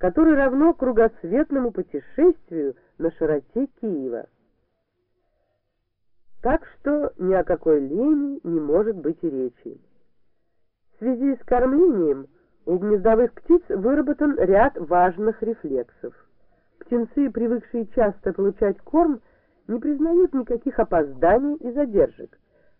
которое равно кругосветному путешествию на широте Киева. Так что ни о какой лени не может быть и речи. В связи с кормлением у гнездовых птиц выработан ряд важных рефлексов. Птенцы, привыкшие часто получать корм, не признают никаких опозданий и задержек.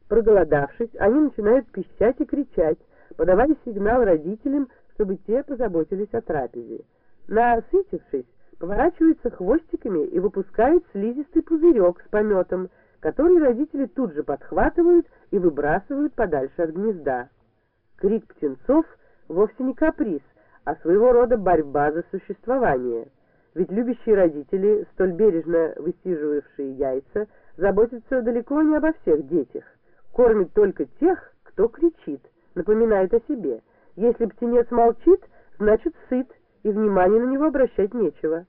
Проголодавшись, они начинают пищать и кричать, подавая сигнал родителям, чтобы те позаботились о трапезе. Насытившись, поворачиваются хвостиками и выпускают слизистый пузырек с пометом, который родители тут же подхватывают и выбрасывают подальше от гнезда. Крик птенцов вовсе не каприз, а своего рода борьба за существование. Ведь любящие родители, столь бережно высиживавшие яйца, заботятся далеко не обо всех детях. Кормят только тех, кто кричит, напоминает о себе. Если птенец молчит, значит сыт, и внимания на него обращать нечего.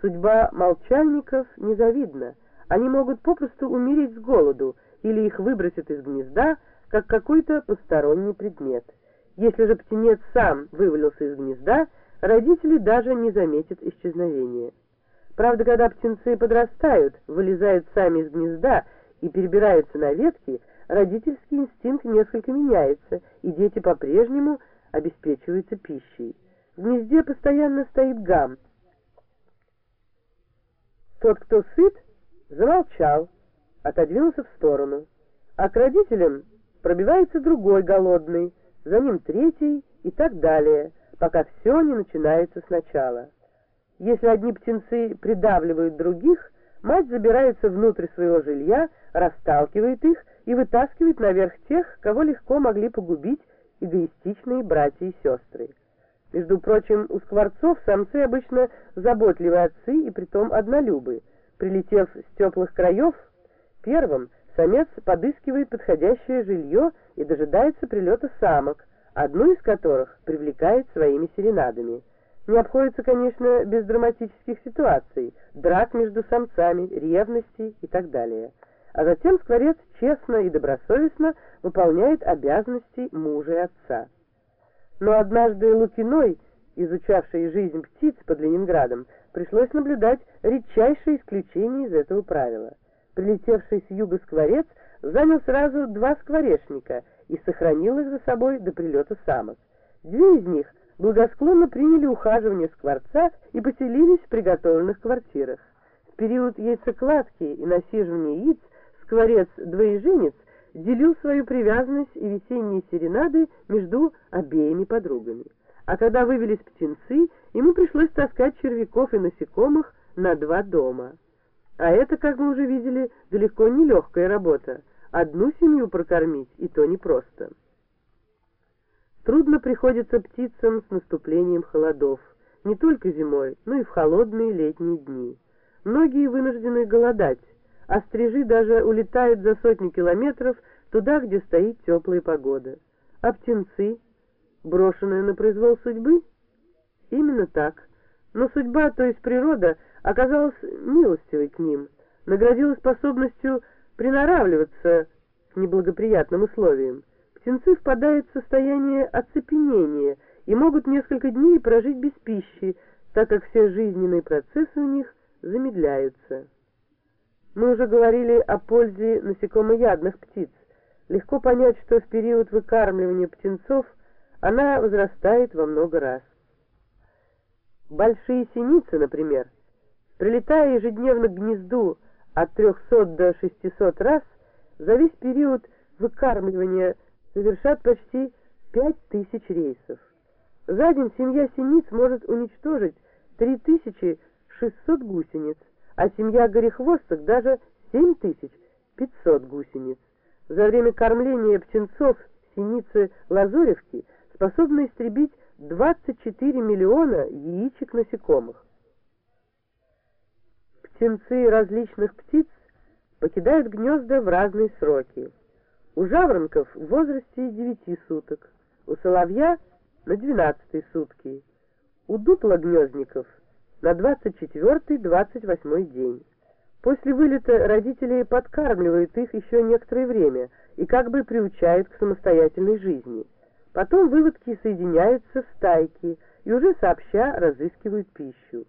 Судьба молчальников незавидна. Они могут попросту умереть с голоду, или их выбросят из гнезда, как какой-то посторонний предмет. Если же птенец сам вывалился из гнезда, родители даже не заметят исчезновения. Правда, когда птенцы подрастают, вылезают сами из гнезда и перебираются на ветки, родительский инстинкт несколько меняется, и дети по-прежнему обеспечиваются пищей. Гнезде постоянно стоит гам. Тот, кто сыт, замолчал, отодвинулся в сторону, а к родителям пробивается другой голодный, за ним третий и так далее, пока все не начинается сначала. Если одни птенцы придавливают других, мать забирается внутрь своего жилья, расталкивает их и вытаскивает наверх тех, кого легко могли погубить эгоистичные братья и сестры. Между прочим, у скворцов самцы обычно заботливые отцы и притом однолюбы. Прилетев с теплых краев, первым самец подыскивает подходящее жилье и дожидается прилета самок, одну из которых привлекает своими серенадами. Не обходится, конечно, без драматических ситуаций, драк между самцами, ревности и так далее. А затем скворец честно и добросовестно выполняет обязанности мужа и отца. Но однажды Лукиной, изучавшей жизнь птиц под Ленинградом, пришлось наблюдать редчайшее исключение из этого правила. Прилетевший с юга скворец занял сразу два скворечника и сохранил их за собой до прилета самок. Две из них благосклонно приняли ухаживание скворца и поселились в приготовленных квартирах. В период яйцекладки и насиживания яиц скворец-двоеженец делил свою привязанность и весенние серенады между обеими подругами. А когда вывелись птенцы, ему пришлось таскать червяков и насекомых на два дома. А это, как мы уже видели, далеко не легкая работа. Одну семью прокормить, и то непросто. Трудно приходится птицам с наступлением холодов, не только зимой, но и в холодные летние дни. Многие вынуждены голодать, а стрижи даже улетают за сотни километров туда, где стоит теплая погода. А птенцы, брошенные на произвол судьбы? Именно так. Но судьба, то есть природа, оказалась милостивой к ним, наградила способностью приноравливаться к неблагоприятным условиям. Птенцы впадают в состояние оцепенения и могут несколько дней прожить без пищи, так как все жизненные процессы у них замедляются. Мы уже говорили о пользе насекомоядных птиц. Легко понять, что в период выкармливания птенцов она возрастает во много раз. Большие синицы, например, прилетая ежедневно к гнезду от 300 до 600 раз, за весь период выкармливания совершат почти 5000 рейсов. За день семья синиц может уничтожить 3600 гусениц, а семья горехвосток даже 7500 гусениц. За время кормления птенцов синицы лазуревки способны истребить 24 миллиона яичек насекомых. Птенцы различных птиц покидают гнезда в разные сроки. У жаворонков в возрасте 9 суток, у соловья на 12 сутки, у дуплогнездников на 24-28 день. После вылета родители подкармливают их еще некоторое время и как бы приучают к самостоятельной жизни. Потом выводки соединяются в стайки и уже сообща разыскивают пищу.